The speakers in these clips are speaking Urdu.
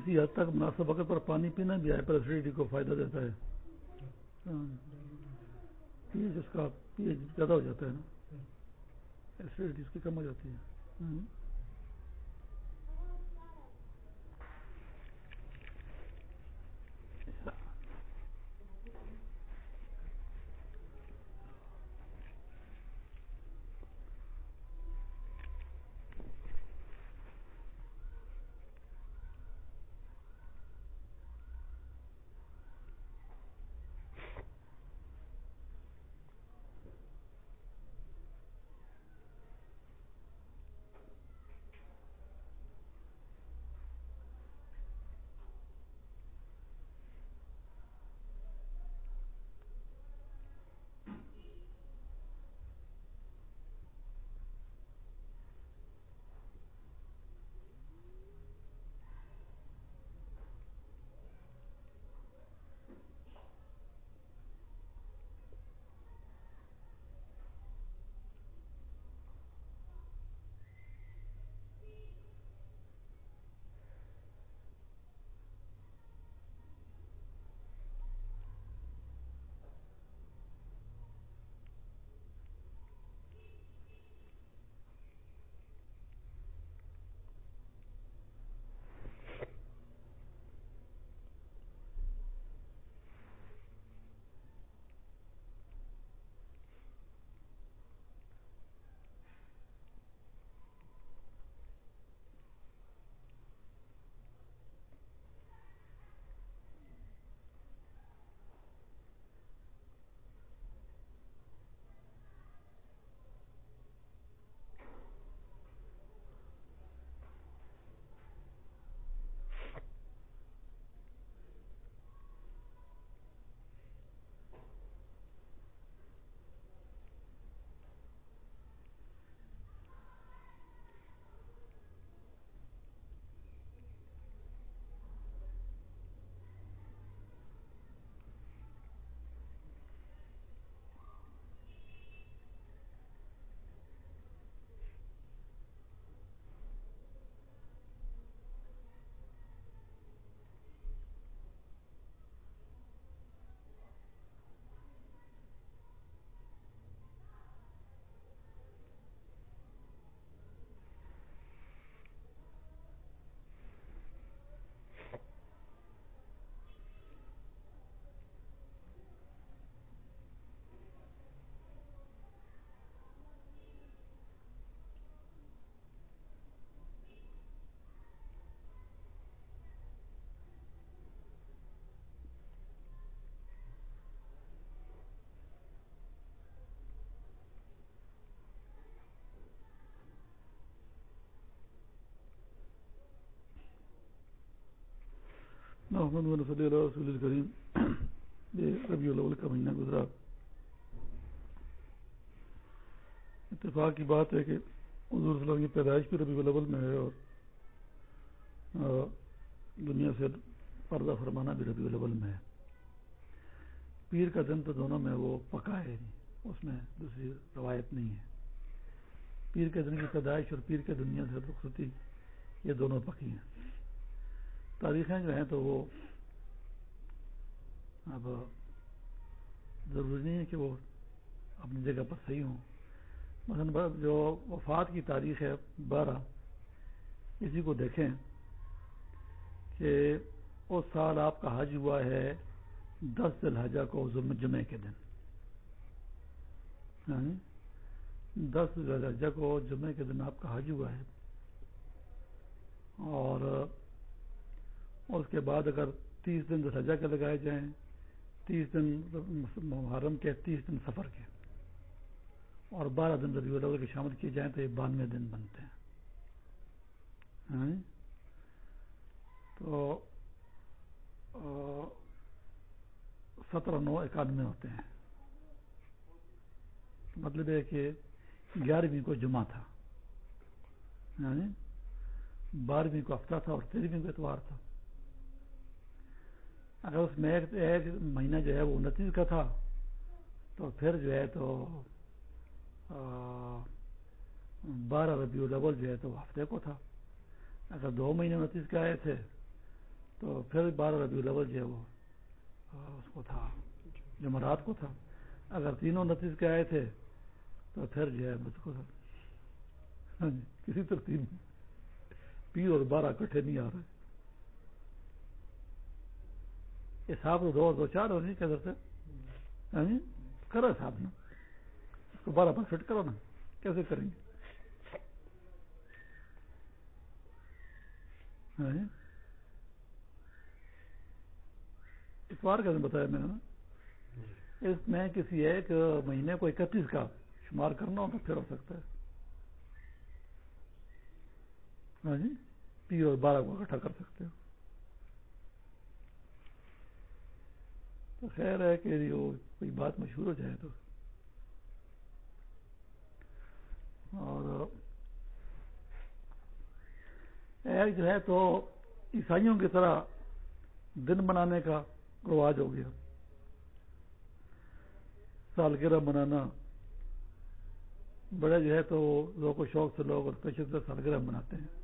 کسی حد تک مناسب وقت پر پانی پینا بھی ہائپر ایسیڈیٹی کو فائدہ دیتا ہے۔ ہاں۔ پی ایچ اس کا پی ایچ زیادہ ہو جاتا ہے نا۔ ایسیڈیٹی اس کی کم ہو جاتی ہے۔ ہاں۔ محمد صلی اللہ رسول الکریم ربی الاول کا مہینہ گزرا۔ اتفاق کی بات ہے کہ حضور صلی اللہ کی پیدائش بھی ربی الاول میں ہے اور دنیا سے پردہ فرمانا بھی ربی الاول میں ہے۔ پیر کا دن تو دونوں میں وہ پکا ہے نہیں اس میں دوسری روایت نہیں ہے۔ پیر کے دن کی پیدائش اور پیر کے دنیا سے رخصتی، یہ دونوں پکی ہیں۔ تاریخیں جو ہیں تو وہ اب ضروری نہیں ہے کہ وہ اپنی جگہ پر صحیح ہوں۔ مثلا جو وفات کی تاریخ ہے بارہ، اسی کو دیکھیں کہ اس سال آپ کا حج ہوا ہے دس دلحجہ کو جمعے کے دن۔ ہاں جی؟ دس دلحجہ کو جمعے کے دن آپ کا حج ہوا ہے۔ اور اور اس کے بعد اگر تیس دن سجا کے لگائے جائیں، تیس دن محرم کے، تیس دن سفر کے، اور بارہ دن ربیع الاول کے شامل کیے جائیں تو یہ بانوے دن بنتے ہیں۔ ہاں؟ تو سترہ، نو، اکانوے ہوتے ہیں۔ مطلب ہے کہ گیارہویں کو جمعہ تھا۔ ہاں؟ بارہویں کو ہفتہ تھا اور تیرہویں کو اتوار تھا۔ اگر اس میں ایک ایک مہینہ جو ہے وہ انتیس کا تھا، تو پھر جو ہے تو بارہ ربیع الاول جو ہے تو ہفتے کو تھا۔ اگر دو مہینے انتیس کے آئے تھے، تو پھر بارہ ربیع الاول جو ہے وہ اس کو تھا، جمعرات کو تھا۔ اگر تینوں نتیج کے آئے تھے، تو پھر جو ہے مجھ کو ہاں جی، کسی ترتیب پیر اور بارہ کٹھے نہیں آ رہے۔ حساب تو دو دو چار ہو نہیں کہہ سکتے ہاں جی، کرو صاحب نا اس کو بارہ پر فٹ کرو نا۔ کیسے کریں گے؟ جی۔ اتوار کا بتایا میں نے نا۔ اس میں کسی ایک مہینے کو اکتیس کا شمار کرنا ہو تو پھر ہو سکتا ہے۔ ہاں جی اور بارہ کو اکٹھا کر سکتے ہو۔ تو خیر ہے کہ وہ کوئی بات مشہور ہو جائے تو۔ اور ایک جو ہے تو عیسائیوں کی طرح دن منانے کا رواج ہو گیا۔ سالگرہ منانا بڑے جو ہے تو لوگ کو شوق سے لوگ اور پیشے سے سالگرہ مناتے ہیں۔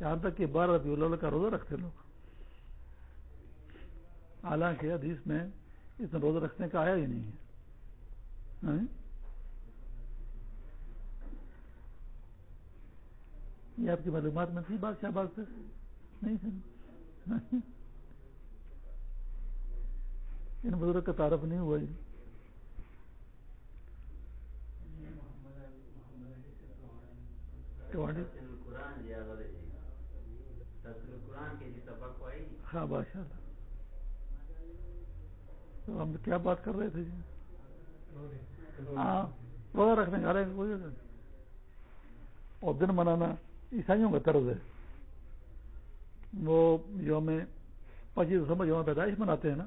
یہاں تک کہ بارہ ربیع اللہ کا روزہ رکھتے لوگ۔ حالانکہ حدیث میں اس میں روزہ رکھنے کا آیا ہی نہیں ہے۔ ہاں؟ یہ آپ کی معلومات میں تھی بات کیا بات نہیں ان بزرگ کا تعارف نہیں ہوا جی۔ ہاں بادشاہ ہم کیا بات کر رہے تھے جی؟ ہاں روزہ رکھنے کا رہے اور دن منانا عیسائیوں کا طرز ہے۔ وہ یوم پچیس دسمبر یوم پیدائش مناتے ہیں نا؟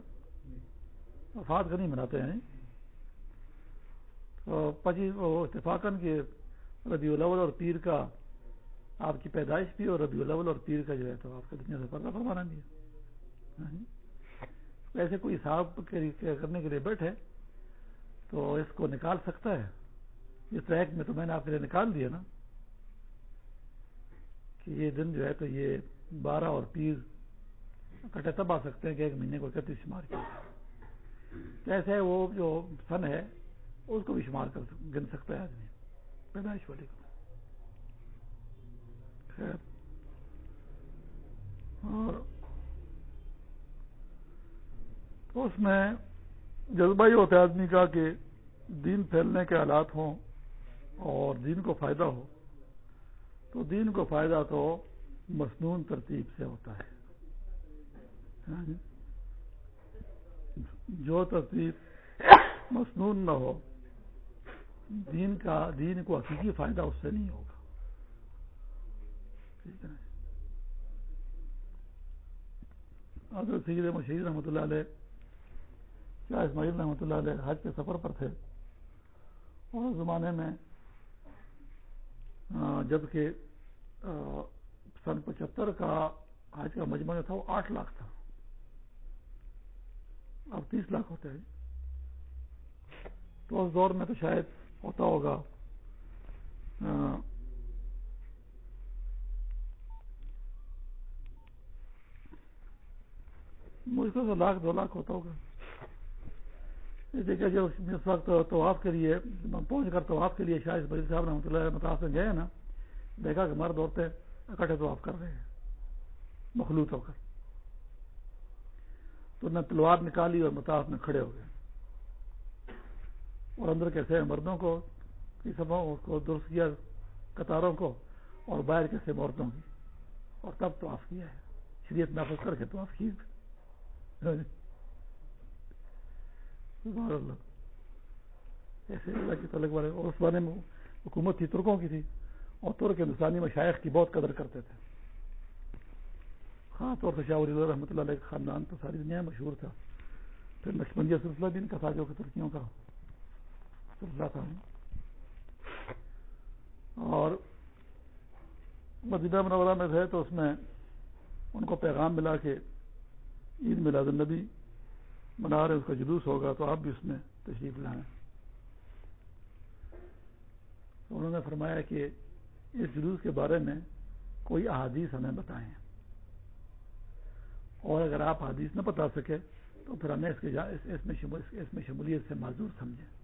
وفات کا نہیں مناتے ہیں۔ تو پچیس اتفاقن کے ربیع الاول اور پیر کا آپ کی پیدائش بھی اور ربیع الاول اور پیر کا جو ہے تو آپ کا دنیا سے پردہ فرمانا بھی ہے ہاں جی۔ ایسے کوئی حساب کرنے کے لیے بیٹھے تو اس کو نکال سکتا ہے اس ٹریک میں تو میں نے آپ کے لیے نکال دیا نا کہ یہ دن جو ہے تو یہ بارہ اور پیر کٹے تب آ سکتے ہیں کہ ایک مہینے کو اکتیس شمار کیا ایسے وہ جو سن ہے، اس کو بھی شمار کر گن سکتا ہے آدمی۔ پیدائش والے کو۔ خیر۔ اور اس میں جذبہ ہی ہوتا ہے آدمی کا کہ دین پھیلنے کے حالات ہوں اور دین کو فائدہ ہو۔ تو دین کو فائدہ تو مصنون ترتیب سے ہوتا ہے۔ ہاں جی؟ جو ترتیب مصنون نہ ہو، دین کا، دین کو حقیقی فائدہ اس سے نہیں ہوگا۔ جی؟ حضرت سید مشید رحمۃ اللہ علیہ شاہ اسماعیل رحمۃ اللہ علیہ حج کے سفر پر تھے۔ اور اس زمانے میں جبکہ سن پچہتر کا آج کا مجمع جو تھا وہ آٹھ لاکھ تھا۔ اب تیس لاکھ ہوتے ہیں۔ تو اس دور میں تو شاید ہوتا ہوگا۔ مشکل سے لاکھ، دو لاکھ ہوتا ہوگا۔ دیکھا جب اس وقت تو کے لیے پہنچ کر تو کے لیے شاید بری صاحب رحمۃ اللہ متاثر میں گئے نا، دیکھا کہ مرد عورتیں اکٹھے تو کر رہے ہیں، مخلوط ہو کر۔ تو نے تلوار نکالی اور متاث میں کھڑے ہو گئے۔ اور اندر کیسے مردوں کو کو درست کیا قطاروں کو اور باہر کیسے عورتوں کی۔ اور تب تو آف کیا ہے۔ شریعت نافذ کر کے تو آف کی ایسے اللہ کی تعلق والے اور اس بارے میں حکومت تھی ترکوں کی تھی اور ترک ہندوستانی مشائق کی بہت قدر کرتے تھے خاص طور سے شاہ ولی رحمۃ اللہ علیہ خاندان تو ساری دنیا میں مشہور تھا پھر لکشمنجیا سلسلہ بھی ان کا تھا جو کہ ترکیوں کا سلسلہ تھا اور مدینہ منورہ میں تھے تو اس میں ان کو پیغام ملا کہ عید میلاد النبی منا رہے اس کا جلوس ہوگا تو آپ بھی اس میں تشریف لائیں۔ انہوں نے فرمایا کہ اس جلوس کے بارے میں کوئی احادیث ہمیں بتائیں۔ اور اگر آپ حدیث نہ بتا سکے تو پھر ہمیں اس کے اس میں اس میں شمولیت سے معذور سمجھیں۔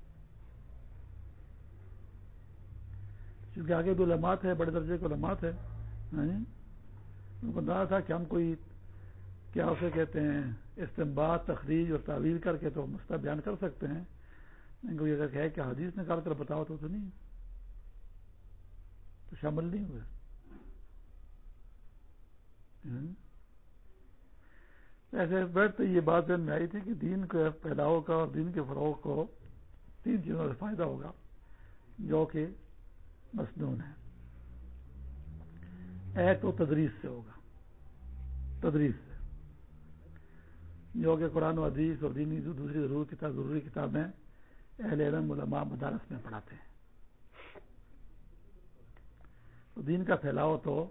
کیونکہ آگے جو علمات ہے بڑے درجے کے علمات ہے یعنی ان کو اندازہ تھا کہ ہم کوئی کیا اسے کہتے ہیں؟ استعمال تخریج اور تعویل کر کے تو مستہ بیان کر سکتے ہیں۔ اگر کہ کہ حدیث نکال کر بتاؤ تو تو نہیں، تو شامل نہیں ہوئے۔ ہاں؟ ایسے بیٹھتے یہ بات ذہن میں آئی تھی کہ دین کے پھیلاؤ کا اور دین کے فروغ کو تین چیزوں سے فائدہ ہوگا، جو کہ مصنون ہے۔ ایک تو تدریس سے ہوگا۔ تدریس سے۔ جو کہ قرآن و حدیث اور دینی دوسری ضرور کتاب، ضروری کتابیں اہل علم علماء مدارس میں پڑھاتے ہیں۔ تو دین کا پھیلاؤ تو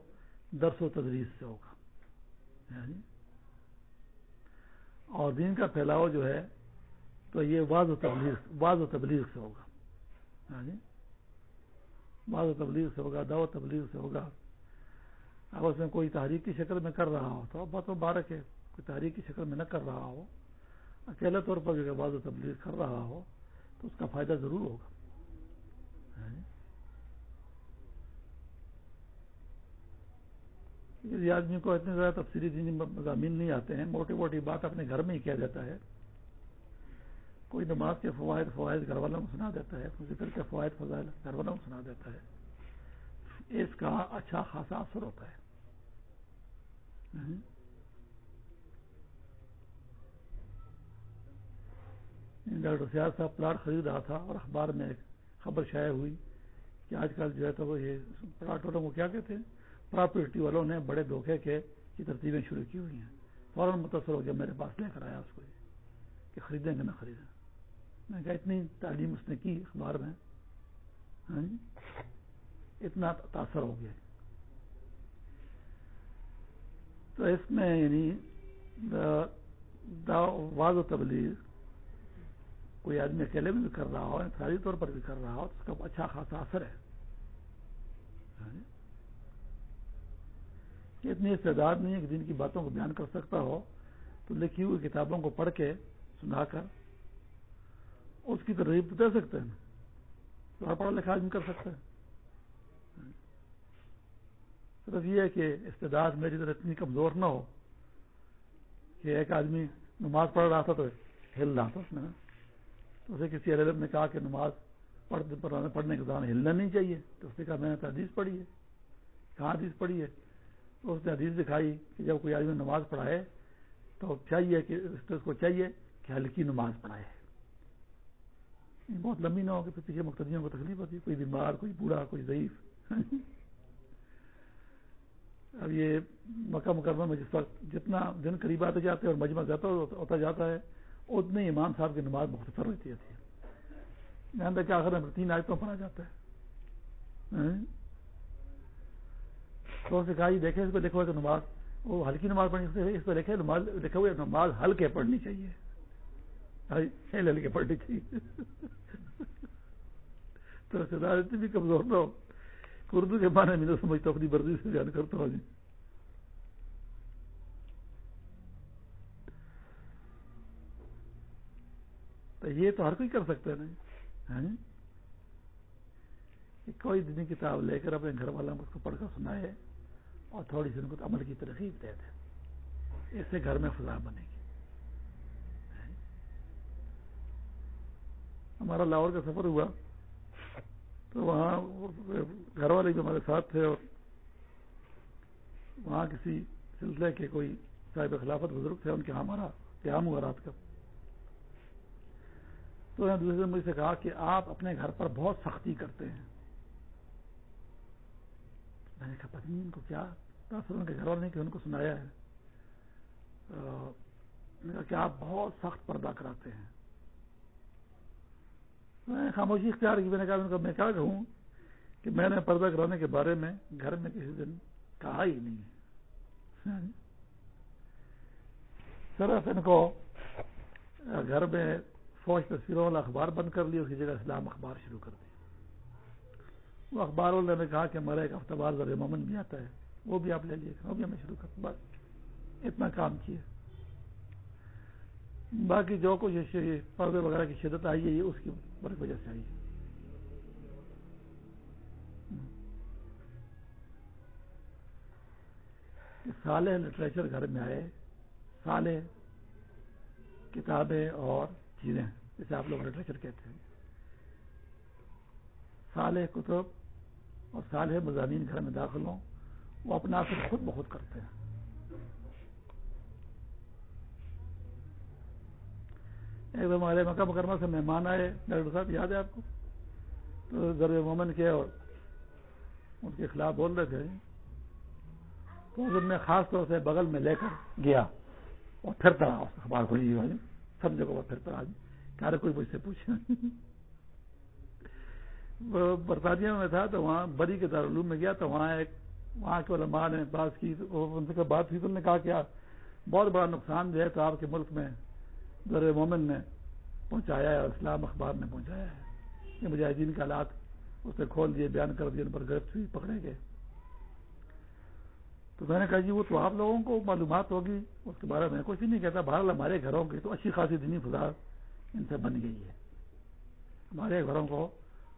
درس و تدریس سے ہوگا۔ یعنی اور دین کا پھیلاؤ جو ہے تو یہ واض و تبلیغ واض و تبلیغ سے ہوگا۔ یعنی بعض و تبلیغ سے ہوگا، دعوت تبلیغ سے ہوگا۔ اب اس میں کوئی تحریک کی شکل میں کر رہا ہو تو اب بات مبارک ہے۔ کوئی تحریک کی شکل میں نہ کر رہا ہو، اکیلے طور پر جو بعض تبلیغ کر رہا ہو، تو اس کا فائدہ ضرور ہوگا۔ ہاں جی؟ آدمی کو اتنے زیادہ تفصیلی دینی مضامین نہیں آتے ہیں، موٹی موٹی بات اپنے گھر میں ہی کیا جاتا ہے۔ کوئی نماز کے فوائد فوائد گھر والوں کو سنا دیتا ہے ذکر کے فوائد فضائل گھر والوں کو سنا دیتا ہے۔ اس کا اچھا خاصا اثر ہوتا ہے۔ ہاں جی؟ ڈاکٹر سیاد صاحب پلاٹ خرید رہا تھا اور اخبار میں ایک خبر شائع ہوئی کہ آج کل جو ہے تو یہ پلاٹ والوں کو کیا کہتے ہیں؟ پراپرٹی والوں نے بڑے دھوکے کے کی ترتیبیں شروع کی ہوئی ہیں۔ فوراً متاثر ہو گیا میرے پاس لے کر آیا اس کو کہ خریدیں گے نہ خریدیں۔ میں کہا اتنی تعلیم اس نے کی اخبار میں۔ ہاں جی؟ اتنا تاثر ہو گیا۔ تو اس میں یعنی واض و تبلیغ کوئی آدمی اکیلے میں بھی کر رہا ہو، انفرادی طور پر بھی کر رہا ہو، تو اس کا اچھا خاصا اثر ہے۔ ہاں جی؟ کہ اتنی استعداد نہیں ہے کہ دن کی باتوں کو بیان کر سکتا ہو، تو لکھی ہوئی کتابوں کو پڑھ کے سنا کر اس کی ترغیب تو دے سکتے ہیں۔ پڑھا لکھا آدمی کر سکتے ہیں۔ ہاں جی؟ صرف یہ ہے کہ استعداد میری طرح اتنی کمزور نہ ہو کہ ایک آدمی نماز پڑھ رہا تھا تو ہل رہا تھا اس میں۔ اسے کسی علیہ نے کہا کہ نماز پڑھنے کے دوران ہلنا نہیں چاہیے۔ تو اس نے کہا، میں نے حدیث پڑھی ہے۔ کہاں حدیث پڑھی ہے؟ تو اس نے حدیث دکھائی کہ جب کوئی آدمی نماز پڑھائے، تو چاہیے کہ اس کو چاہیے کہ ہلکی نماز پڑھائے۔ بہت لمبی نہ ہو کہ پیچھے مقتدیوں کو تکلیف ہوتی ہے۔ کوئی بیمار، کوئی بوڑھا، کوئی ضعیف۔ اب یہ مکہ مکرمہ میں جس وقت جتنا دن قریب آتے جاتے ہیں اور مجمع زیادہ ہوتا جاتا ہے اتنے امام صاحب کی نماز مختصر ہوتی جاتی ہے یہاں تک آخر میں تین آیتوں پر آ جاتا ہے۔ ہاں؟ تو اسے کہا جی دیکھے اس کو دیکھو کہ نماز، وہ ہلکی نماز پڑھنی، اس کو دیکھے نماز دیکھے ہوئے نماز ہلکے پڑھنی چاہیے۔ ہاں، ہل ہلکے پڑھنی چاہیے۔ تو اتنی بھی کمزور نہ ہو۔ اردو کے بارے میں تو سمجھتا ہوں اپنی مرضی سے بیان کرتا ہوں۔ جی تو یہ تو ہر کوئی کر سکتا ہے نا جی۔ ہاں؟ جی؟ کوئی دینی کتاب لے کر اپنے گھر والوں کو اس کو پڑھ کر سنائے اور تھوڑی سی ان کو عمل کی ترغیب دے دے۔ اس سے گھر میں فضا بنے گی۔ ہاں جی؟ ہمارا لاہور کا سفر ہوا۔ تو وہاں گھر والے بھی ہمارے ساتھ تھے اور وہاں کسی سلسلے کے کوئی صاحب خلافت بزرگ تھے، ان کے ہمارا قیام ہوا رات کا۔ تو انہوں نے دوسرے مجھ سے کہا کہ آپ اپنے گھر پر بہت سختی کرتے ہیں۔ میں نے کہا پتنی ان کو کیا تاثر، ان کے گھر والے نے کہ ان کو سنایا ہے۔ کہا کہ آپ بہت سخت پردہ کراتے ہیں۔ میں خاموشی اختیار کی، میں نے کہا ان کو میں کیا کہوں کہ میں نے پردہ کرانے کے بارے میں گھر میں کسی دن کہا ہی نہیں۔ ہے صرف ان کو گھر میں فوج تصویروں والا اخبار بند کر لیا اس کی جگہ اسلام اخبار شروع کر دی وہ اخبار والے نے کہا کہ ہمارا ایک بار ذر مومن بھی آتا ہے، وہ بھی آپ لے لیے، وہ بھی ہمیں شروع کر بس، اتنا کام کیا۔ باقی جو کچھ پردے وغیرہ کی شدت آئی ہے، یہ اس کی وجہ سے آئی ہے۔ سالے لٹریچر گھر میں آئے سالے کتابیں اور چیزیں جیسے آپ لوگ لٹریچر کہتے ہیں۔ سالے کتب اور سالے مضامین گھر میں داخل ہوں، وہ اپنا اثر خود بخود کرتے ہیں۔ ایک دم ہمارے مکہ مکرمہ سے مہمان آئے، ڈاکٹر صاحب، یاد ہے آپ کو؟ تو ضرور مومن کے اور ان کے خلاف بول رہے تھے۔ تو میں خاص طور سے بغل میں لے کر گیا اور پھرتا رہا اخبار کھولی سب جگہ پر پھرتا رہا کوئی مجھ سے پوچھا برطانیہ میں تھا تو وہاں بری کے دارالعلوم میں گیا تو وہاں ایک وہاں کے علماء نے بات کی ان سے بات کی تو نے کہا کیا بہت بڑا نقصان جو ہے تو آپ کے ملک میں در مومن نے پہنچایا ہے اسلام اخبار نے پہنچایا ہے یہ مجاہدین کے حالات اسے کھول دیے، بیان کر دیے، ان پر گرفت ہوئی، پکڑے گئے۔ تو میں نے کہا جی وہ تو آپ لوگوں کو معلومات ہوگی، اس کے بارے میں کچھ نہیں کہتا۔ بہرحال ہمارے گھروں کی تو اچھی خاصی دینی فضا ان سے بن گئی ہے۔ ہمارے گھروں کو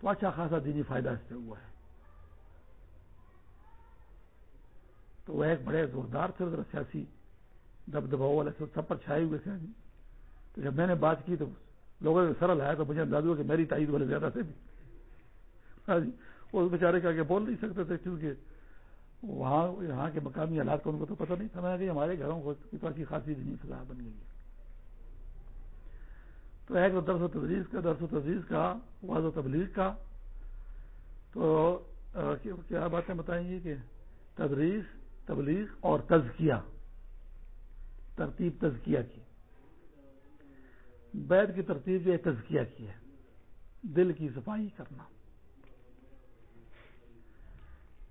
تو اچھا خاصا دینی فائدہ اس سے ہوا ہے۔ تو وہ ایک بڑے زوردار تھے سیاسی دب دباؤ والے سب پر چھائے ہوئے تھے۔ تو جب میں نے بات کی تو لوگوں نے سرل آیا تو مجھے انداز ہوا کہ میری تائید والے زیادہ تھے۔ بھی وہ بیچارے کا بول نہیں سکتے تھے کیونکہ وہاں یہاں کے مقامی حالات کو ان کو تو پتہ نہیں، سمجھا کہ ہمارے گھروں کو اچھی خاصی دینی فضا بن گئی ہے۔ تو ایک درس و تدریس کا، درس و تدریس کا، واضح و تبلیغ کا۔ تو کیا باتیں بتائیں گی کہ تدریس، تبلیغ اور تزکیہ، ترتیب تزکیہ کی۔ بیت کی ترتیب یہ تزکیہ کی ہے۔ دل کی صفائی کرنا۔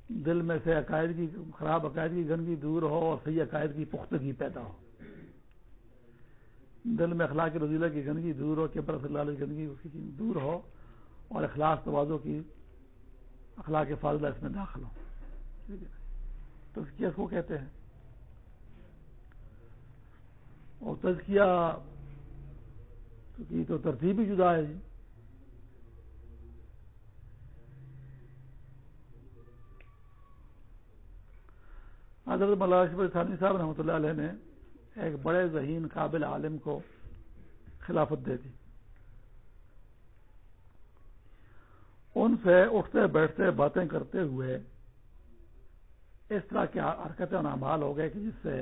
دل میں سے عقائد کی خراب عقائد کی گندگی دور ہو اور صحیح عقائد کی پختگی پیدا ہو۔ دل میں اخلاق رضیلہ کی گندگی دور ہو کیبر صلی اللہ علیہ گندگی اس کی دور ہو اور اخلاق توازوں کی اخلاق فاضلہ اس میں داخل ہو۔ تو اس کو کہتے ہیں۔ اور تزکیہ تو ترتیب ہی جدا ہے جی۔ ہاں، حضرت ملاشف ثانی صاحب رحمۃ اللہ علیہ نے ایک بڑے ذہین قابل عالم کو خلافت دے دی۔ ان سے اٹھتے بیٹھتے باتیں کرتے ہوئے اس طرح کے حرکتیں اور اعمال ہو گئے کہ جس سے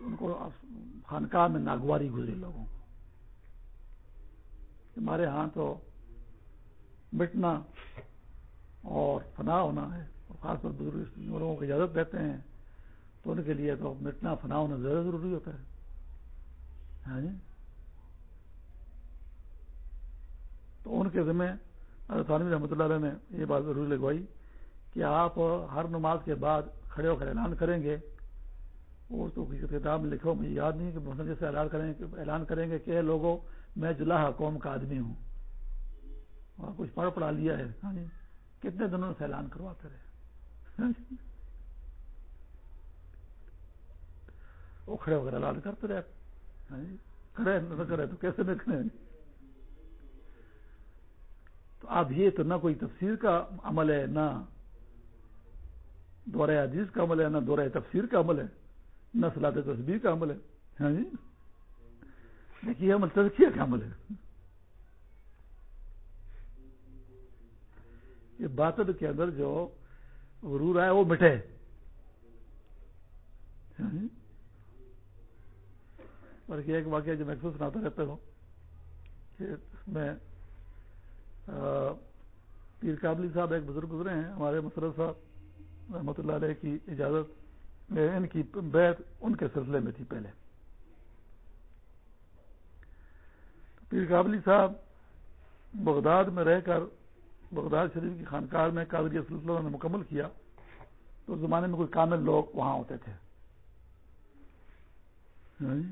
ان کو خانقاہ میں ناگواری گزری لوگوں کو۔ ہمارے ہاں تو مٹنا اور فنا ہونا ہے، اور خاص طور بزرگ لوگوں کو اجازت دیتے ہیں، تو ان کے لیے تو مٹنا، فنا ہونا زیادہ ضروری ہوتا ہے۔ ہاں جی؟ تو ان کے ذمہ عالمی رحمۃ اللہ علیہ نے یہ بات ضروری لگوائی کہ آپ ہر نماز کے بعد کھڑے ہو کر اعلان کریں گے۔ وہ تو کتاب میں لکھو مجھے یاد نہیں کہ جیسے اعلان کریں گے، اعلان کریں گے کہ لوگوں میں جلاح قوم کا آدمی ہوں۔ اور کچھ پڑھ پڑھا لیا ہے ہاں جی؟ کتنے دنوں سے اعلان کرواتے رہے۔ ہاں جی۔ وہ کھڑے وغیرہ اعلان کرتے رہے۔ ہاں جی۔ کھڑے نہ کرے تو کیسے نہ کریں تو اب یہ تو نہ کوئی تفسیر کا عمل ہے، نہ دورہ عزیز کا عمل ہے، نہ دورہ تفسیر کا عمل ہے، نہ سلاد تصویر کا عمل ہے۔ ہاں جی۔ دیکھیے عمل تزکیہ کا عمل ہے۔ یہ باطل کے اندر جو غرور آئے وہ مٹے۔ یعنی اور ایک واقعہ جو محسوس سناتا رہتا ہوں کہ اس میں پیر کابلی صاحب ایک بزرگ گزرے ہیں، ہمارے مسرت صاحب رحمۃ اللہ علیہ کی اجازت میں ان کی بیت ان کے سلسلے میں تھی پہلے۔ پیر کابلی صاحب بغداد میں رہ کر بغداد شریف کی خانقاہ میں قادری سلسلہ نے مکمل کیا تو اس زمانے میں کوئی کامل لوگ وہاں ہوتے تھے۔ ہاں جی؟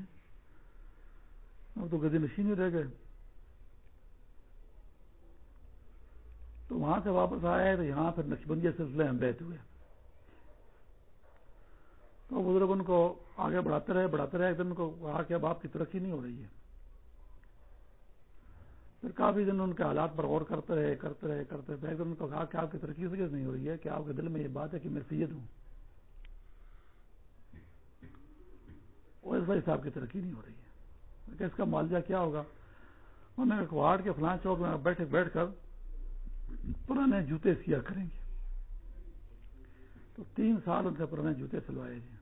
اب تو گدی نشین ہی رہ گئے۔ تو وہاں سے واپس آئے تو یہاں پھر نقشبندی سلسلے ہم بیٹھ ہوئے۔ تو بزرگ ان کو آگے بڑھاتے رہے بڑھاتے رہے، ایک دن کو کہا کہ اب آپ کی ترقی نہیں ہو رہی ہے۔ پھر کافی دن ان کے حالات پر غور کرتے رہے کرتے رہے کرتے رہے ایک دن ان کو کہا کہ آپ کی ترقی اس نہیں ہو رہی ہے کہ آپ کے دل میں یہ بات ہے کہ میں سید ہوں۔ اس وجہ سے آپ کی ترقی نہیں ہو رہی ہے۔ کہ اس کا معالجہ کیا ہوگا؟ انہوں نے وارڈ کے فلان چوک میں بیٹھ بیٹھ کر پرانے جوتے سیا کریں گے۔ تو تین سال ان سے پرانے جوتے سلوائے جی۔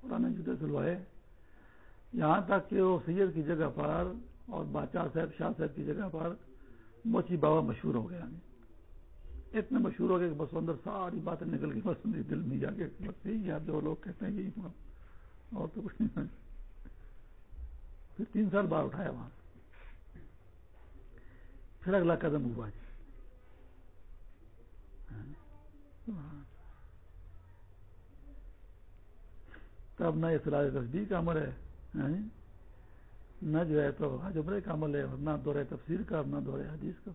پرانے جوتے سلوائے۔ یہاں تک کہ وہ سید کی جگہ پر اور بادشاہ صاحب، شاہ صاحب کی جگہ پر موچی بابا مشہور ہو گیا اتنے مشہور ہو گئے کہ بس اندر ساری باتیں نکل گئی بس دل میں جا کے بس یہی یاد جو لوگ کہتے ہیں یہی اور تو کچھ نہیں۔ پھر تین سال بعد اٹھایا وہاں۔ پھر اگلا قدم ہوا جی۔ ہاں۔ تب نہ یہ سلاح تصدیق کا عمل ہے۔ یعنی نہ جو ہے تو حجمرے کا عمل ہے اور نہ دورے تفسیر کا نہ دورے حدیث کا۔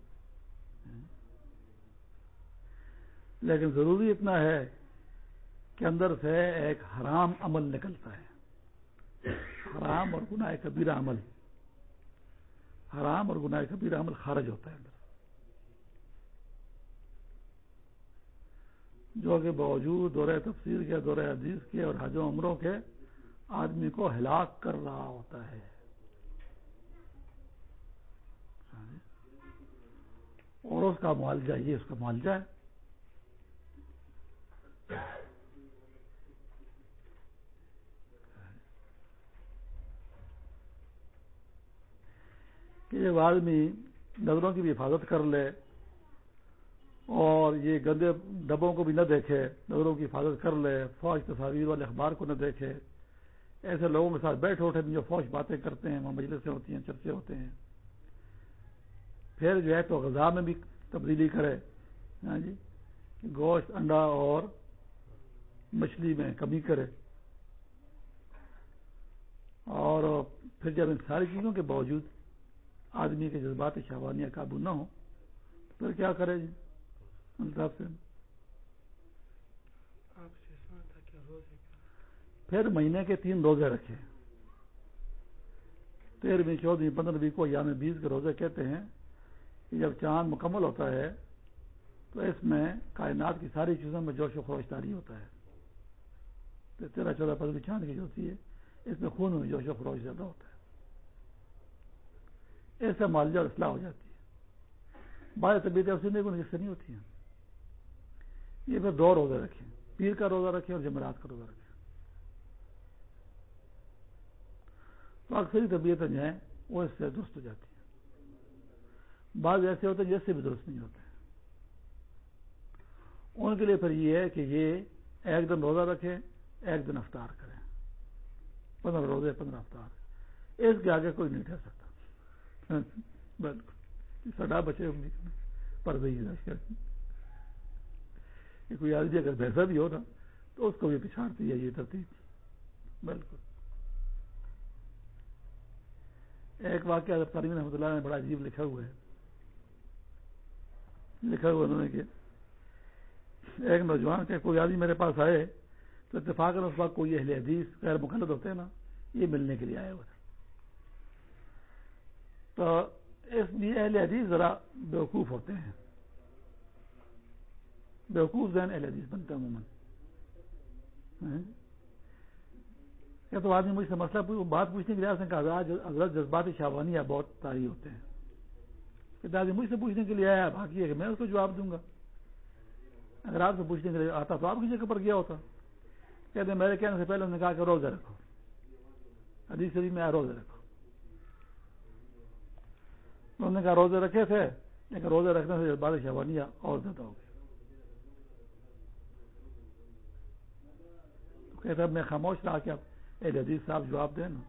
لیکن ضروری اتنا ہے کہ اندر سے ایک حرام عمل نکلتا ہے۔ حرام اور گناہ کبیرہ عمل۔ حرام اور گناہ کبیرہ عمل خارج ہوتا ہے اندر۔ جو کہ باوجود دورہ تفسیر کے دورہ عزیز کے اور حج و عمروں کے آدمی کو ہلاک کر رہا ہوتا ہے۔ اور اس کا معالجہ یہ، اس کا معالجہ ہے۔ کہ جب آدمی نظروں کی بھی حفاظت کر لے اور یہ گندے ڈبوں کو بھی نہ دیکھے، نظروں کی حفاظت کر لے، فوج تصاویر والے اخبار کو نہ دیکھے ایسے لوگوں کے ساتھ بیٹھ اٹھے جو فوج باتیں کرتے ہیں وہاں مجلسیں ہوتی ہیں، چرچے ہوتے ہیں۔ پھر جو ہے تو غذا میں بھی تبدیلی کرے۔ ہاں جی؟ گوشت، انڈا اور مچھلی میں کمی کرے۔ اور پھر جب ان ساری چیزوں کے باوجود آدمی کے جذبات شہوانیاں قابو نہ ہو پھر کیا کرے جی؟ الطاف سے۔ پھر مہینے کے تین روزے رکھے۔ تیرہویں چودہویں پندرہویں کو یا میں بیس کے روزے کہتے ہیں کہ جب چاند مکمل ہوتا ہے تو اس میں کائنات کی ساری چیزوں میں جوش و خروش تاری ہوتا ہے۔ تیرہ، چودہ پندرہ چاند کی جو ہوتی ہے، اس میں خون میں جوش و خروش زیادہ ہوتا ہے۔ ایسے معالجہ اور اصلاح ہو جاتی ہے۔ بعض طبیعتیں ایسی نہیں جس سے نہیں ہوتی ہیں۔ یہ پھر دو روزے رکھیں۔ پیر کا روزہ رکھیں اور جمعرات کا روزہ رکھیں۔ تو اکثر طبیعتیں جو ہیں وہ اس سے درست ہو جاتی ہیں بعض ایسے ہوتے ہیں جس سے بھی درست نہیں ہوتے۔ ان کے لیے پھر یہ ہے کہ یہ ایک دن روزہ رکھیں، ایک دن افطار کریں۔ پندرہ روزے، پندرہ افطار۔ اس کے آگے کوئی نہیں ٹھہر سکتا۔ بالکل۔ سڈا بچے پر کوئی آدمی اگر بھیسا بھی ہو نا، تو اس کو بھی پچھاڑتی ہے یہ ترتیب۔ بالکل۔ ایک واقعہ تعلیم رحمۃ اللہ نے بڑا عجیب لکھا ہوا ہے۔ لکھا ہوا انہوں نے کہ ایک نوجوان کے کوئی آدمی میرے پاس آئے تو اتفاق اس وقت کوئی اہل حدیث غیر مقلد ہوتے ہیں نا، یہ ملنے کے لیے آئے ہوئے تو اس لیے اہل حدیث ذرا بیوقوف ہوتے ہیں۔ بیوقوف ذہن اہل حدیث بنتے ہیں عموماً۔ ہاں۔ یا تو آدمی مجھ سے مسئلہ بات پوچھنے کے لیے کہا حضرت جذباتی شاوانی بہت تاری ہوتے ہیں۔ کہ آدمی مجھ سے پوچھنے کے لیے آیا باقی ہے کہ میں اس کو جواب دوں گا؟ اگر آپ سے پوچھنے کے لیے آتا تو آپ کی جگہ پر گیا ہوتا۔ کہتے میرے کہنے سے پہلے انہوں نے کہا کہ روزہ رکھو۔ حدیث شریف میں آیا روزہ رکھو۔ انہوں نے کہا روزے رکھے تھے، لیکن روزے رکھنے سے بارش شوانیاں اور زیادہ ہو گئی کہتے میں خاموش رہا کہ اے حدیث صاحب جواب دیں نا۔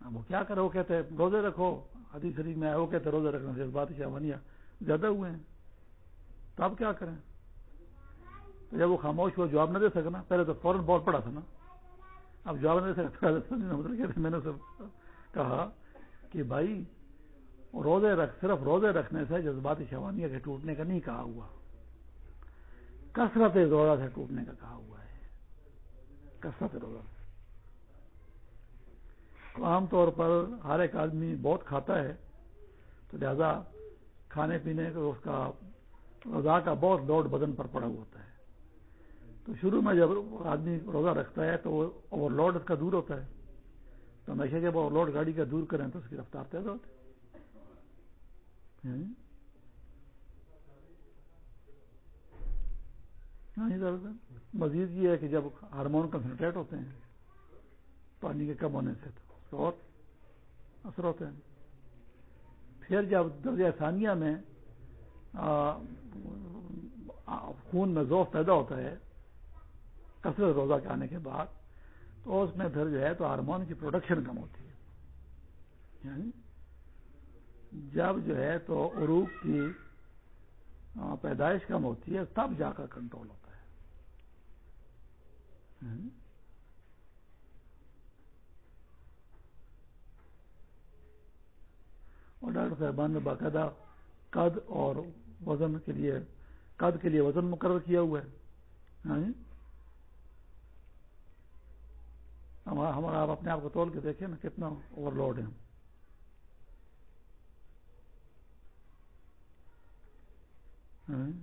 اب وہ کیا کرے وہ کہتے روزے رکھو۔ حدیث شریف میں آئے وہ کہتے روزے رکھنے سے بات شوانیاں زیادہ ہوئے ہیں۔ تو آپ کیا کریں؟ تو جب وہ خاموش ہوا جواب نہ دے سکنا پہلے تو فوراً بہت پڑا تھا نا۔ اب جواب نہ دے سکتا مطلب میں نے کہا کہ بھائی، روزے رکھ، صرف روزے رکھنے سے جذباتی شوانیہ کے ٹوٹنے کا نہیں کہا ہوا۔ کثرت روزہ سے ٹوٹنے کا کہا ہوا۔ کثرت روزہ عام طور پر ہر ایک آدمی بہت کھاتا ہے تو لہذا کھانے پینے کا اس کا روزہ کا بہت لوڈ بدن پر پڑا ہوا ہوتا ہے۔ تو شروع میں جب آدمی روزہ رکھتا ہے تو اوور لوڈ اس کا دور ہوتا ہے۔ تو ہمیشہ جب اوور لوڈ گاڑی کا دور کریں تو اس کی رفتار تیز ہوتی ہاں جی،, ہاں جی، مزید یہ ہے کہ جب ہارمون کنسنٹریٹ ہوتے ہیں، پانی کے کم ہونے سے تو اور اثر ہوتے ہیں۔ پھر جب درجہ ثانیہ میں خون میں ذوق پیدا ہوتا ہے، کثرت روزہ کے آنے کے بعد، تو اس میں پھر جو ہے تو ہارمون کی پروڈکشن کم ہوتی ہے۔ یعنی جب جو ہے تو عروق کی پیدائش کم ہوتی ہے، تب جا کر کنٹرول ہوتا ہے۔ یعنی اور ڈاکٹر صاحبان نے باقاعدہ قد اور وزن کے لیے قد کے لیے وزن مقرر کیا ہوا ہے۔ ہاں جی؟ ہمارا آپ اپنے آپ کو تول کے دیکھیں نا کتنا اوور لوڈ ہے۔ ہاں جی؟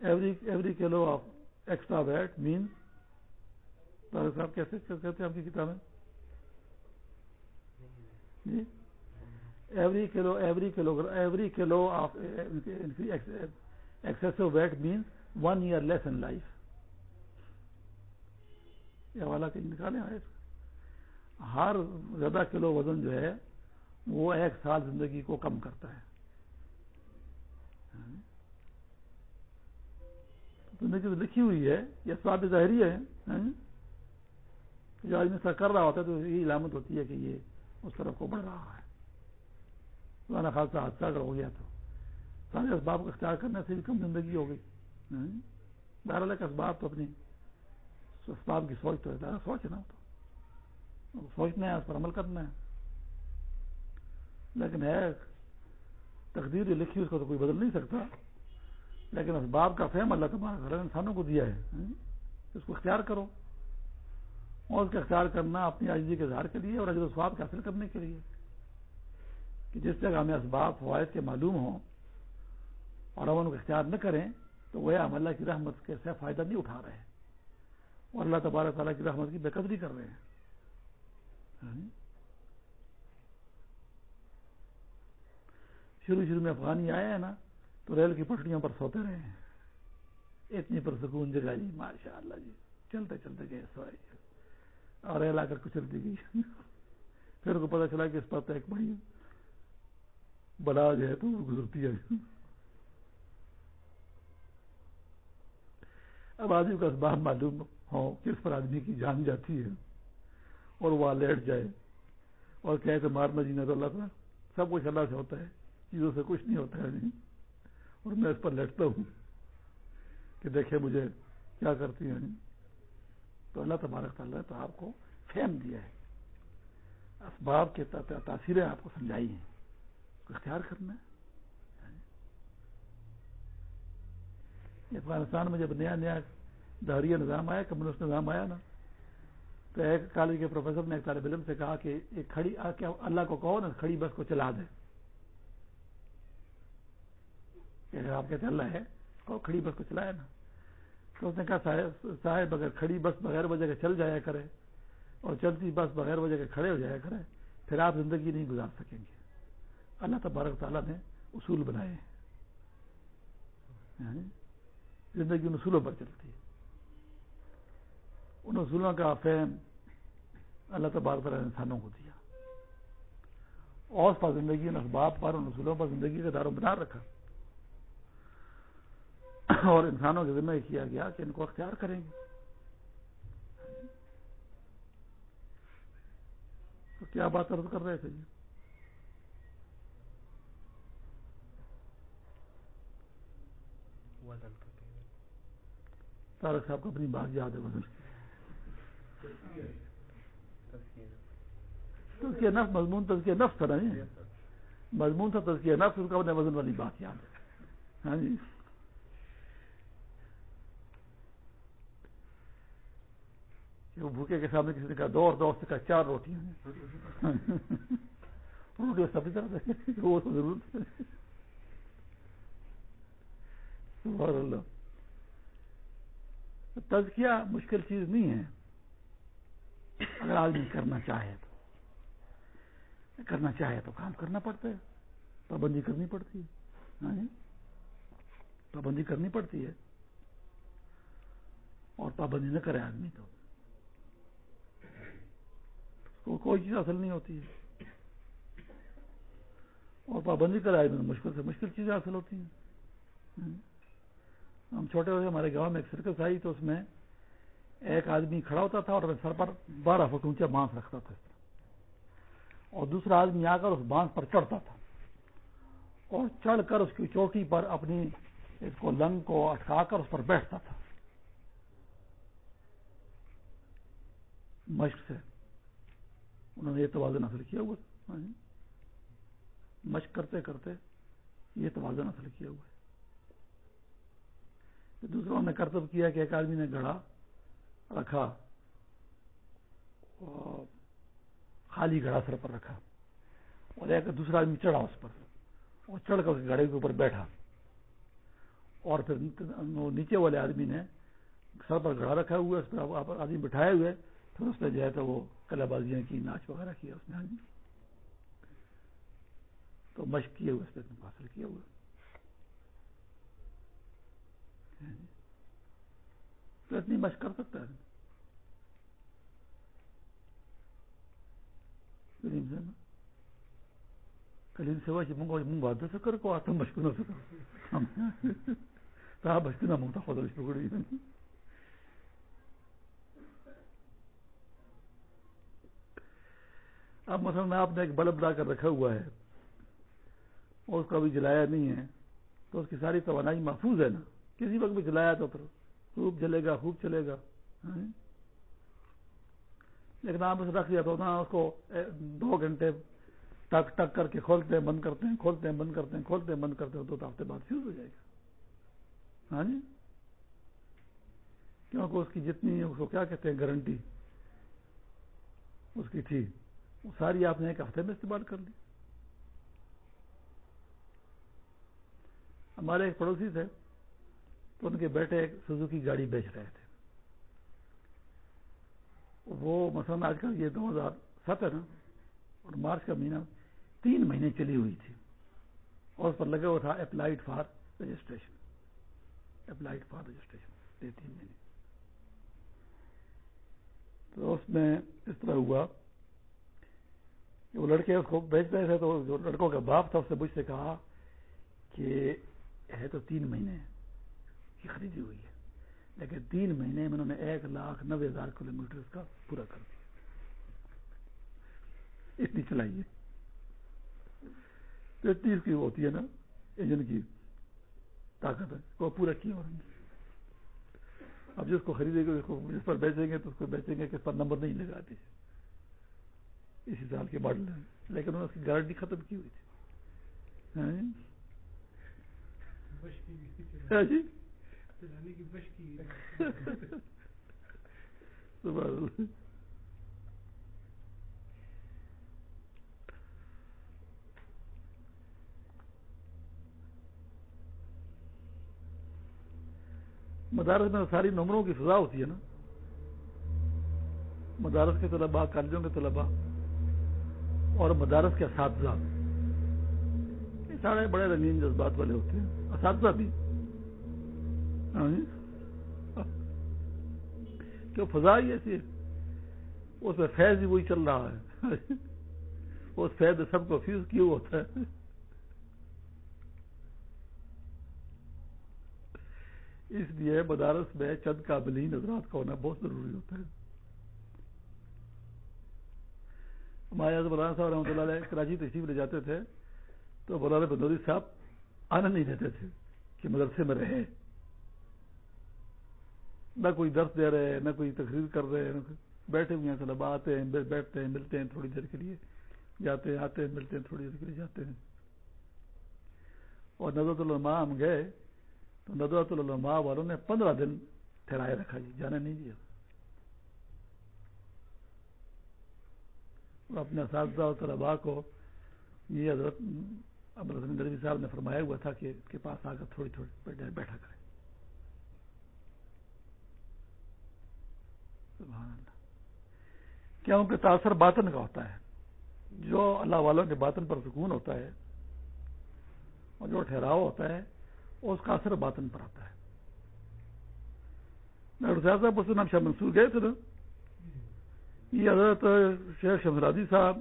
Every every kilo of extra weight mean صاحب کیسے کہتے ہیں آپ کی کتابیں جی every kilo every kilo every kilo of excessive weight means one year less in life یہ والا کہیں نکالے ہر زیادہ کلو وزن جو ہے وہ ایک سال زندگی کو کم کرتا ہے زندگی لکھی ہوئی ہے، یہ سواد ظاہری ہے جو آدمی ایسا کر رہا ہوتا ہے تو یہی علامت ہوتی ہے کہ یہ اس طرف کو بڑھ رہا ہے۔ خاصا حادثہ اگر ہو گیا تو۔ سارے اسباب کو اختیار کرنے سے بھی کم زندگی ہو گئی بہرحال ایک اسباب تو اپنی اسباب کی سوچ تو ہے سوچنا تو۔ سوچنا ہے، اس پر عمل کرنا ہے۔ لیکن ہے، تقدیر جو لکھی اس کو تو کوئی بدل نہیں سکتا۔ لیکن اسباب کا فہم اللہ تمہارا گھر انسانوں کو دیا ہے ہاں؟ اس کو اختیار کرو اور اس کا اختیار کرنا اپنی آجزی کے اظہار کے لیے اور اجر سواب حاصل کرنے کے لیے۔ کہ جس جگہ ہمیں اسباب، فوائد کے معلوم ہوں اور ہم ان کو اختیار نہ کریں، تو وہ ہم اللہ کی رحمت کے سے فائدہ نہیں اٹھا رہے اور اللہ تبارک تعالیٰ کی رحمت کی بے قدری کر رہے ہیں۔ ہاں؟ شروع شروع میں افغانی آئے ہیں نا ریل کی پٹڑیوں پر سوتے رہے ہیں۔ اتنی پرسکون جگہ جی ماشاء اللہ جی۔ چلتے چلتے گئے سوائے۔ اور ریل آ کر کچلتی گئی۔ پھر کو پتا چلا کہ اس پر ایک بڑی بلا جو ہے تو گزرتی ہے۔ اب آدمی کا اسباب معلوم ہو کس پر آدمی کی جان جاتی ہے اور وہ لیٹ جائے اور کہے کہ مارنا جینا تو اللہ سب کچھ اللہ سے ہوتا ہے، چیزوں سے کچھ نہیں ہوتا ہے۔ نہیں اور میں اس پر لیٹتا ہوں کہ دیکھے مجھے کیا کرتی ہیں۔ تو اللہ تبارک تعالیٰ تو آپ کو فہم دیا ہے۔ اسباب کے تاثیریں آپ کو سمجھائی ہیں۔ اختیار کرنا ہے؟ افغانستان میں جب نیا نیا دہریہ نظام آیا، کمیونسٹ نظام آیا نا۔ تو ایک کالج کے پروفیسر نے ایک طالب علم سے کہا کہ ایک کھڑی اللہ کو کہو نا، کھڑی بس کو چلا دے۔ یعنی آپ کہتے اللہ ہے اور کھڑی بس کو چلایا نا۔ تو اس نے کہا صاحب اگر کھڑی بس بغیر وجہ کے چل جایا کرے اور چلتی بس بغیر وجہ کے کھڑے ہو جایا کرے، پھر آپ زندگی نہیں گزار سکیں گے۔ اللہ تبارک تعالیٰ نے اصول بنائے ہیں۔ یعنی زندگی ان اصولوں پر چلتی ہے۔ ان اصولوں کا فہم اللہ تبارک تعالیٰ نے انسانوں کو دیا۔ اور پر زندگی، ان اسباب پر، ان اصولوں پر زندگی کا دار و بنا رکھا۔ اور انسانوں کے ذمہ کیا گیا کہ ان کو اختیار کریں گے۔ تو کیا بات عرض کر رہے تھے جی؟ تارک صاحب کو اپنی بات یاد ہے وزن۔ تزکیہ نفس مضمون تزکیہ نفس تھا نہیں مضمون تھا تزکیہ نفس اس کا اپنے وزن والی بات یاد ہے۔ ہاں جی؟ وہ بھوکے کے سامنے کسی نے کہا دو اور دو سے کہا چار روٹیاں روٹی سب طرح وہ تو ضرور۔ اللہ۔ تزکیہ مشکل چیز نہیں ہے۔ اگر آدمی کرنا چاہے تو۔ کرنا چاہے تو کام کرنا پڑتا ہے۔ پابندی کرنی پڑتی ہے۔ ہاں جی؟ پابندی کرنی پڑتی ہے۔ اور پابندی نہ کرے آدمی تو۔ کوئی چیز حاصل نہیں ہوتی ہے۔ اور پابندی کرے آدمی مشکل سے مشکل چیزیں حاصل ہوتی ہیں۔ ہم چھوٹے ہوئے، ہمارے گاؤں میں ایک سرکس آئی تو اس میں ایک آدمی کھڑا ہوتا تھا اور سر پر بارہ فٹ اونچا بانس رکھتا تھا۔ اور دوسرا آدمی آ کر اس بانس پر چڑھتا تھا۔ اور چڑھ کر اس کی چوٹی پر اپنی اس کو لنگ کو اٹکا کر اس پر بیٹھتا تھا۔ مشق سے۔ انہوں نے یہ توازن حاصل کیا ہوا ہاں جی۔ مشق کرتے کرتے یہ توازن حاصل کیا ہوا ہے۔ دوسروں نے کرتب کیا کہ ایک آدمی نے گڑا رکھا خالی گڑا سر پر رکھا اور ایک دوسرا آدمی چڑھا اس پر اور چڑھ کر گڑے کے اوپر بیٹھا اور پھر نیچے والے آدمی نے سر پر گڑا رکھا ہوا اس پر آدمی بٹھائے ہوئے پھر اس نے جو ہے تو وہ کلا بازیاں کی ناچ وغیرہ کیا اس نے آدمی تو مشق کیے ہوئے، اس پہ حاصل کیا ہوا۔ ہاں جی۔ تو اتنی مشق کر سکتا ہے۔ کلیم سے وہ منگو منگ بات سے کر کو آتا مشکل سے کر بچتے نہ منگتا خود پکڑی اب مثلا آپ نے ایک بلب لا کر رکھا ہوا ہے اور اس کا بھی جلایا نہیں ہے، تو اس کی ساری توانائی محفوظ ہے نا؟ کسی وقت بھی جلایا تو پھر خوب جلے گا، خوب چلے گا ہاں جی؟ لیکن آپ اسے رکھ دیا تو نا، اس کو دو گھنٹے ٹک ٹک کر کے کھولتے ہیں، بند کرتے ہیں، کھولتے ہیں، بند کرتے ہیں، کھولتے ہیں، بند کرتے ہیں، دو ہفتے بعد فیوز ہو جائے گا۔ ہاں جی؟ کیونکہ اس کی جتنی، اس کو کیا کہتے ہیں گارنٹی اس کی تھی۔ ساری آپ نے ایک ہفتے میں استعمال کر لی۔ ہمارے ایک پڑوسی تھے، تو ان کے بیٹے ایک سزوکی گاڑی بیچ رہے تھے۔ وہ مثلاً آج کل یہ دو ہزار ست ہے نا، اور مارچ کا مہینہ تین مہینے چلی ہوئی تھی۔ اور اس پر لگا ہوا تھا applied for registration. Applied for registration تین مہینے۔ تو اس میں اس طرح ہوا۔ وہ لڑکے اس کو بیچ رہے تھے تو جو لڑکوں کا باپ تھا اس سے مجھ سے کہا کہ ہے تو تین مہینے کی خریدی ہوئی ہے، لیکن تین مہینے میں انہوں نے ایک لاکھ نوے ہزار کلو میٹر اس کا پورا کر دیا۔ اتنی چلائیے اتنی اس کی ہوتی ہے نا، انجن کی طاقت ہے، وہ پورا کیا اور اب جس کو خریدے گے جس پر بیچیں گے تو اس کو بیچیں گے کہ اس پر نمبر نہیں لگاتے۔ اسی سال کے ماڈل لیکن انہوں نے اس کی گارنٹی ختم کی ہوئی تھی۔ ہاں جی, ہاں جی؟ مدارس میں ساری نمبروں کی سزا ہوتی ہے نا۔ مدارس کے طلبا کالجوں کے طلبا اور مدارس کے اساتذہ. یہ سارے بڑے رنگین جذبات والے ہوتے ہیں. اساتذہ بھی. ہاں جی. کیوں فضا ہی ایسی اس میں فیض بھی وہی چل رہا ہے. اس فیض سب کو فیوز کیوں ہوتا ہے؟ اس لیے مدارس میں چند قابلین حضرات کا ہونا بہت ضروری ہوتا ہے. ہمارے مولانا صاحب رحمۃ اللہ علیہ کراچی تشریف لے جاتے تھے، تو مولانا بدوری صاحب آنا نہیں دیتے تھے کہ مدرسے میں رہے۔ نہ کوئی درس دے رہے، نہ کوئی تقریر کر رہے بیٹھے ہوئے ہیں طلبا آتے ہیں بیٹھتے ہیں، ملتے ہیں تھوڑی دیر کے لیے۔ جاتے ہیں، آتے ہیں، ملتے ہیں، تھوڑی دیر کے لیے جاتے ہیں۔ اور نظرت العلماء ہم گئے تو نظرت العلماء والوں نے پندرہ دن ٹھہرائے رکھا جی جانے نہیں دیا۔ اپنے اساتذہ اور طلبا کو یہ حضرت ندوی صاحب نے فرمایا ہوا تھا کہ اس کے پاس آ کر تھوڑی تھوڑی بیٹھا کرے کیا ان کے تاثر باطن کا ہوتا ہے؟ جو اللہ والوں کے باطن پر سکون ہوتا ہے اور جو ٹھہراؤ ہوتا ہے، اس کا اثر باطن پر آتا ہے۔ ڈاکٹر صاحب اس نام شاہ منصور گئے تھے نا؟ یہ حضرت شیخ شمرادی صاحب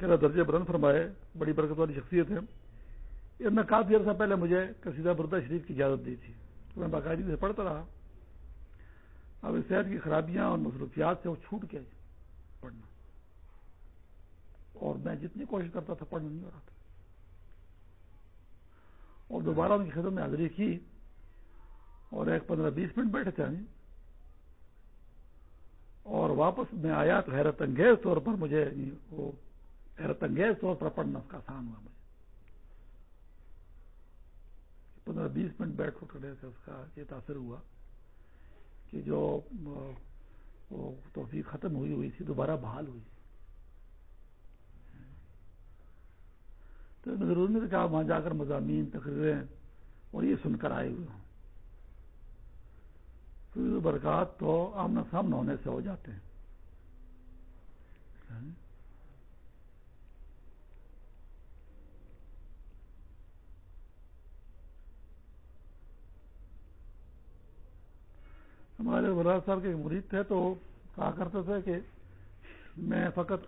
تیرا درجے برن فرمائے، بڑی برکت والی شخصیت ہے انہوں نے کافی عرصہ پہلے مجھے کسیدہ بردہ شریف کی اجازت دی تھی۔ تو میں باقاعدگی سے پڑھتا رہا۔ اب صحت کی خرابیاں اور مصروفیات سے وہ چھوٹ گیا پڑھنا۔ اور میں جتنی کوشش کرتا تھا، پڑھنا نہیں ہو رہا تھا۔ اور دوبارہ ان کی خدمت میں حاضری کی اور ایک پندرہ بیس منٹ بیٹھے تھے۔ اور واپس میں آیا تو حیرت انگیز طور پر مجھے وہ حیرت انگیز طور پر پڑھنا اس کا آسان ہوا مجھے۔ پندرہ بیس منٹ بیٹھ اٹھنے سے اس کا یہ تاثر ہوا کہ جو توفیق ختم ہوئی ہوئی تھی، دوبارہ بحال ہوئی۔ تو ضرور نہیں کہا وہاں جا کر مضامین، تقریریں اور یہ سن کر آئے ہوئے ہوں۔ برکات تو آمنا سامنا ہونے سے ہو جاتے ہیں۔ ہمارے ولاد صاحب کے مرید تھے تو کہا کرتے تھے کہ میں فقط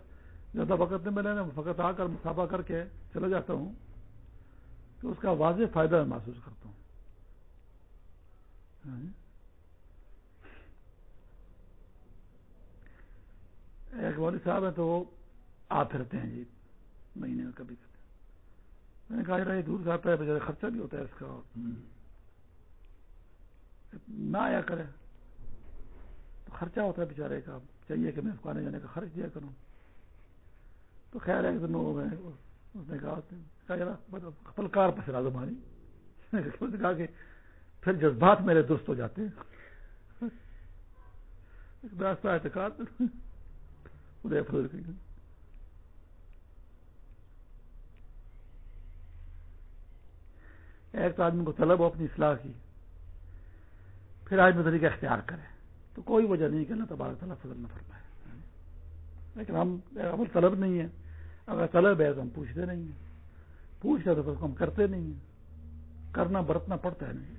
زیادہ وقت نہیں ملے نا فقط آ کر مسافہ کر کے چلا جاتا ہوں۔ تو اس کا واضح فائدہ میں محسوس کرتا ہوں۔ ایک والد صاحب ہیں تو وہ آ پھرتے ہیں جی مہینے میں کبھی کبھی۔ میں نے کہا رہا دور سے آتا ہے خرچہ بھی ہوتا ہے اس کا۔ نہ آیا کرے۔ تو خرچہ ہوتا ہے بیچارے کا۔ چاہیے کہ میں اس کو آنے جانے کا خرچ دیا کروں۔ تو خیال ہے کہ اس نے کہا فلکار پسرا دو ہماری۔ کہا کہ پھر جذبات میرے درست ہو جاتے ہیں۔ راستہ اعتقاد۔ ایک تو آدمی کو طلب ہو اپنی اصلاح کی، پھر آج طریقہ اختیار کرے۔ تو کوئی وجہ نہیں کہ اللہ تبارک تعالیٰ فضل نہ فرمائے۔ لیکن ہم، عمل طلب نہیں ہے۔ اگر طلب ہے تو ہم پوچھتے نہیں ہیں۔ پوچھتے تو ہم کرتے نہیں ہیں۔ کرنا، برتنا پڑتا ہے۔ نہیں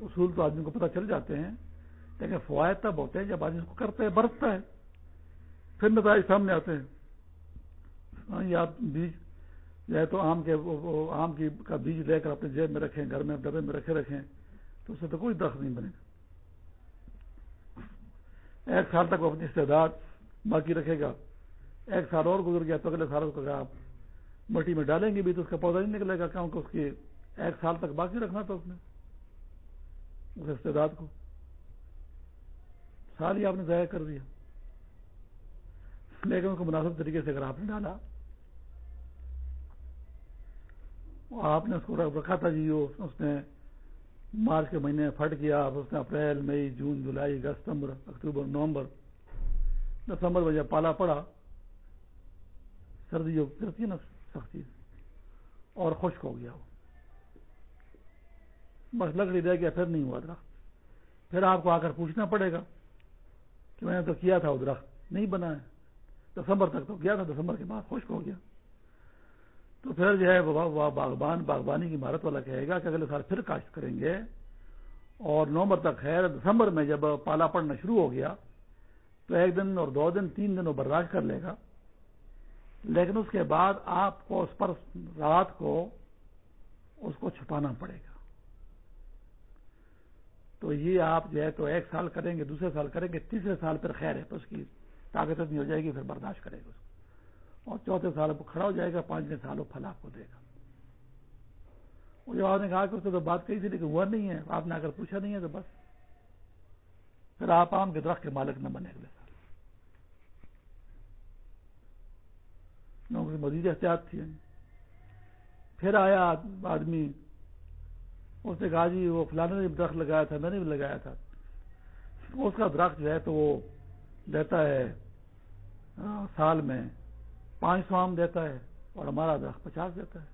اصول تو آدمی کو پتہ چل جاتے ہیں۔ لیکن فوائد تب ہوتے ہیں جب آدمی اس کو کرتا ہے برتتا ہے۔ پھر نتائج سامنے آتے ہیں۔ ہاں، یا بیج جو تو آم کے آم کی کا بیج لے کر اپنے جیب میں رکھیں، گھر میں، ڈبے میں رکھے رکھیں، تو اس سے تو کوئی درخت نہیں بنے گا۔ ایک سال تک وہ اپنی استعداد باقی رکھے گا۔ ایک سال اور گزر گیا تو اگلے سال اس کو آپ مٹی میں ڈالیں گے بھی تو اس کا پودا نہیں نکلے گا، کیونکہ اس کی ایک سال تک باقی رکھنا تھا اس نے، اس استعداد کو۔ سال ہی آپ نے ضائع کر دیا۔ لیکن اس کو مناسب طریقے سے اگر آپ نے ڈالا آپ نے اس کو رکھا تھا جی اس نے مارچ کے مہینے میں پھٹ گیا اس نے اپریل، مئی، جون، جولائی، اگست، ستمبر، اکتوبر، نومبر، دسمبر میں جب پالا پڑا۔ سردی جو کرتی ہے نا سختی اور خشک ہو گیا وہ۔ بس لکڑی رہ گیا، پھر نہیں ہوا درخت پھر آپ کو آ کر پوچھنا پڑے گا۔ کہ میں نے تو کیا تھا وہ درخت؟ نہیں بنا ہے۔ دسمبر تک تو کیا تھا؟ دسمبر کے بعد خشک ہو گیا۔ تو پھر جو ہے باغبان باغبانی کی عمارت والا کہے گا کہ اگلے سال پھر کاشت کریں گے۔ اور نومبر تک خیر، دسمبر میں جب پالا پڑنا شروع ہو گیا، تو ایک دن اور دو دن، تین دن وہ برداشت کر لے گا۔ لیکن اس کے بعد آپ کو اس پر رات کو اس کو چھپانا پڑے گا۔ تو یہ آپ جو ہے تو ایک سال کریں گے، دوسرے سال کریں گے، تیسرے سال پھر خیر ہے، تو اس کی طاقت نہیں ہو جائے گی، پھر برداشت کرے گا اس کو۔ اور چوتھے سال کو کھڑا ہو جائے گا، پانچویں سال وہ پھل آپ کو دے گا۔ جب آپ نے کہا کہ اس نے تو بات کہی تھی، لیکن ہوا نہیں ہے۔ آپ نے اگر پوچھا نہیں ہے تو بس۔ پھر آپ آم کے درخت کے مالک نہ بنے اگلے سال۔ مزید احتیاط تھی۔ پھر آیا آدمی اس نے کہا جی وہ فلانے نے درخت لگایا تھا، میں نے بھی لگایا تھا۔ اس کا درخت جو ہے تو وہ دیتا ہے سال میں پانچ سو آم دیتا ہے اور ہمارا درخت پچاس دیتا ہے۔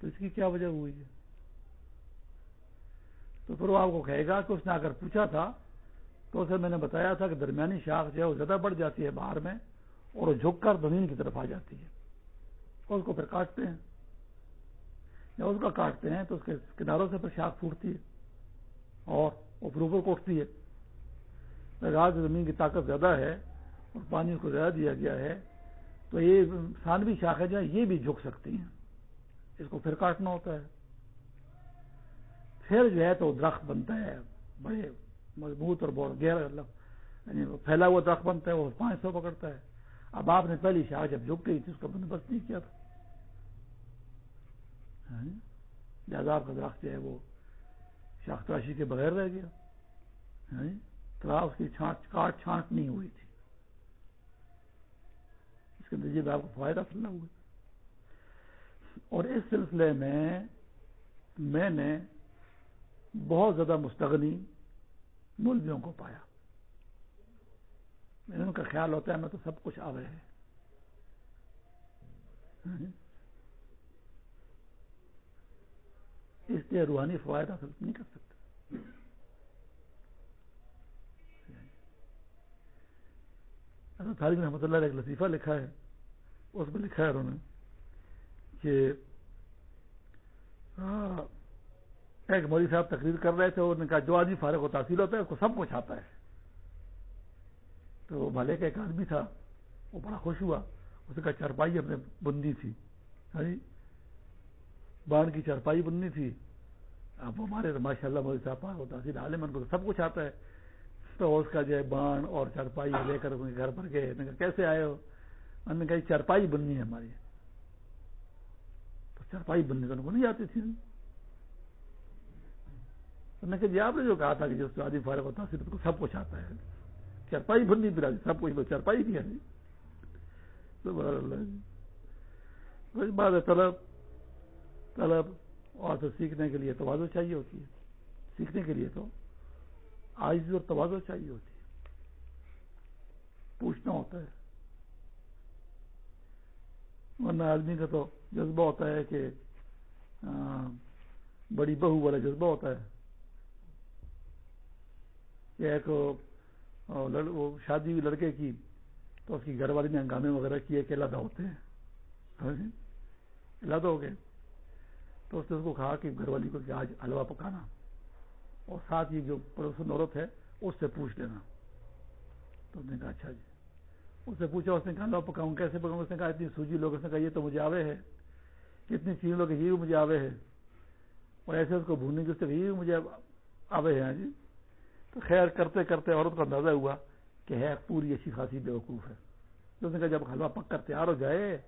تو اس کی کیا وجہ ہوئی؟ ہے تو پھر وہ آپ کو کہے گا کہ اس نے اگر پوچھا تھا تو اسے میں نے بتایا تھا کہ درمیانی شاخ جو ہے وہ زیادہ بڑھ جاتی ہے باہر میں اور وہ جھک کر زمین کی طرف آ جاتی ہے۔ اور اس کو پھر کاٹتے ہیں۔ یا اس کا کاٹتے ہیں تو اس کے کناروں سے پھر شاخ پھوٹتی ہے اور وہ پھر اوپر کوٹتی ہے۔ راج زمین کی طاقت زیادہ ہے اور پانی اس کو زیادہ دیا گیا ہے، تو یہ ثانوی شاخیں جو ہیں یہ بھی جھک سکتی ہیں۔ اس کو پھر کاٹنا ہوتا ہے۔ پھر جو ہے تو درخت بنتا ہے، بڑے مضبوط اور بہت گہرا مطلب، یعنی پھیلا ہوا درخت بنتا ہے، وہ پانچ سو پکڑتا ہے۔ اب آپ نے پہلی شاخ جب جھک گئی تھی، اس کا بندوبست نہیں کیا تھا۔ ہاں کا درخت جو ہے وہ شاخ تراشی کے بغیر رہ گیا۔ ہاں کی چھانٹ، کاٹ چھانٹ نہیں ہوئی تھی۔ اس کے نتیجے میں آپ کو فائدہ فلنا ہوا۔ اور اس سلسلے میں میں نے بہت زیادہ مستغنی مولویوں کو پایا۔ ان کا خیال ہوتا ہے، میں تو سب کچھ آ رہے ہیں ہاں جی؟ اس لیے روحانی فوائد حاصل نہیں کر سکتے۔ تاریخ رحمۃ اللہ نے ایک لطیفہ لکھا ہے، اس میں لکھا ہے انہوں نے کہ ایک مودی صاحب تقریر کر رہے تھے انہوں نے کہا، جو آدمی فارغ و تحصیل ہوتا ہے، اس کو سب کچھ آتا ہے۔ تو بھالے کا ایک آدمی تھا، وہ بڑا خوش ہوا، اس نے کہا، چارپائی اپنے بندی تھی۔ ہاں جی؟ بان کی چارپائی بننی تھی۔ اب ہمارے ماشاء اللہ مودی صاحب ہوتا تحصیل عالم، ان کو سب کچھ آتا ہے۔ تو اس کا جو ہے بان اور چارپائی لے کر ان کے گھر پر گئے۔ کہا، کیسے آئے ہو؟ میں نے کہا چارپائی بننی ہے ہماری۔ تو چارپائی بننی تو ان کو نہیں آتی تھی۔ انہوں نے کہا جی آپ نے جو کہا تھا کہ جو آدمی فارغ ہوتا ہے کو سب کچھ آتا ہے۔ چارپائی بننی پھر سب کچھ چارپائی بھی ہے۔ بات ہے جی۔ طلب۔ طلب اور تو سیکھنے کے لیے توازو چاہیے ہوتی ہے۔ سیکھنے کے لیے تو آج اور توازو چاہیے ہوتی ہے۔ پوچھنا ہوتا ہے۔ ورنہ آدمی کا تو جذبہ ہوتا ہے کہ بڑی بہو والا جذبہ ہوتا ہے۔ کہ ایک وہ شادی ہوئی لڑکے کی، تو اس کی گھر والی نے ہنگامے وغیرہ کیے کہ علیحدہ ہوتے ہیں ہاں جی؟ علیحدہ ہو گئے تو اس نے اس کو کہا کہ گھر والی کو کہ آج حلوا پکانا اور ساتھ ہی جو پڑوسن عورت ہے، اس سے پوچھ لینا۔ تو اس نے کہا اچھا جی۔ اس سے پوچھا، اس نے کہا حلوا پکاؤں، کیسے پکاؤں؟ اس نے کہا، اتنی سوجی لوگ، اس نے کہا، یہ تو مجھے آوے ہے کتنی چیزیں لوگ یہ بھی مجھے آوے ہے اور ایسے اس کو بھوننے کی اس سے یہ بھی مجھے آوے ہے ہاں جی۔ تو خیر، کرتے کرتے عورت کا اندازہ ہوا کہ ہے، پوری اچھی خاصی بے وقوف ہے۔ تو اس نے کہا، جب حلوا پک کر تیار ہو جائے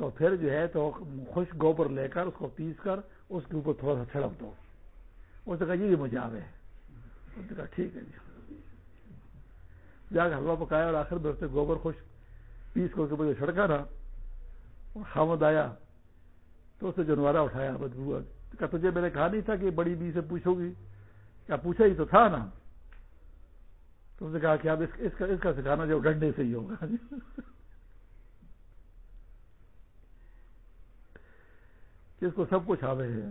تو پھر جو ہے تو خوش گوبر لے کر اس کو پیس کر اس کے اوپر تھوڑا سا چھڑک دو۔ اس نے کہا جی، یہ مجھے آوے اس نے کہا ٹھیک ہے جی۔ جا کے حلوا پکایا اور آخر میں اس نے گوبر خوش پیس کر کے اوپر چھڑکا نا خامد آیا۔ تو اس نے جنوارا اٹھایا، بدبو کہ تجھے میں نے کہا نہیں تھا کہ بڑی بی سے پوچھو گی؟ کیا پوچھا ہی تو تھا نا۔ تو اس نے کہا کہ اب اس کا سکھانا جو ڈنڈے سے ہی ہوگا۔ اس کو سب کچھ آوے ہے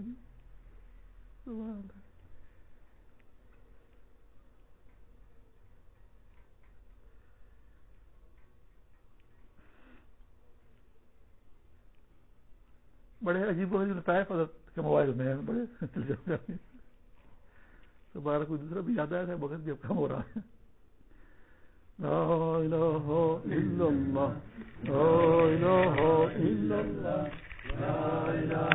بڑے عجیب و غریب طائف حضرت کے موبائل میں بڑے تو بارہ کوئی دوسرا بھی یاد آیا تھا بغیر جب کم ہو رہا ہے۔ لا الہ الا اللہ لا الہ الا اللہ۔